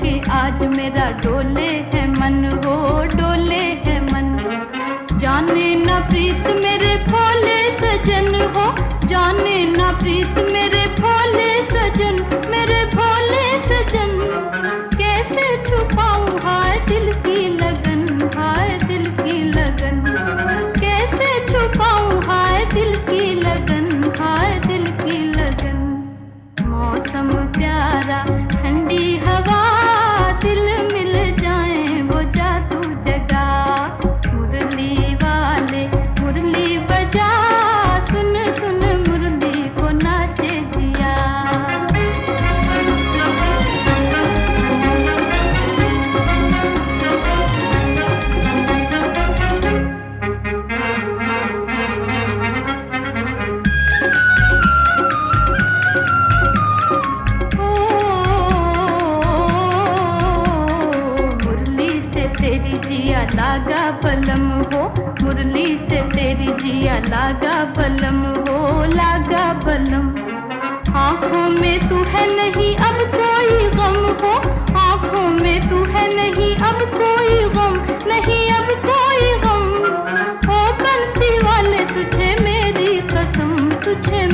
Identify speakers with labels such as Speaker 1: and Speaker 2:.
Speaker 1: मेरा डोले है मन, हो डोले है मन। जाने ना प्रीत मेरे भोले सजन हो, जाने ना प्रीत मेरे तेरी जिया लागा बलम हो। मुरली से तेरी जिया लागा बलम हो। लागा बलम आँखों में तू है नहीं, अब कोई गम हो। आँखों में तू है नहीं, अब कोई गम। नहीं, अब कोई गम। ओ बंसी वाले, तुझे मेरी कसम, तुझे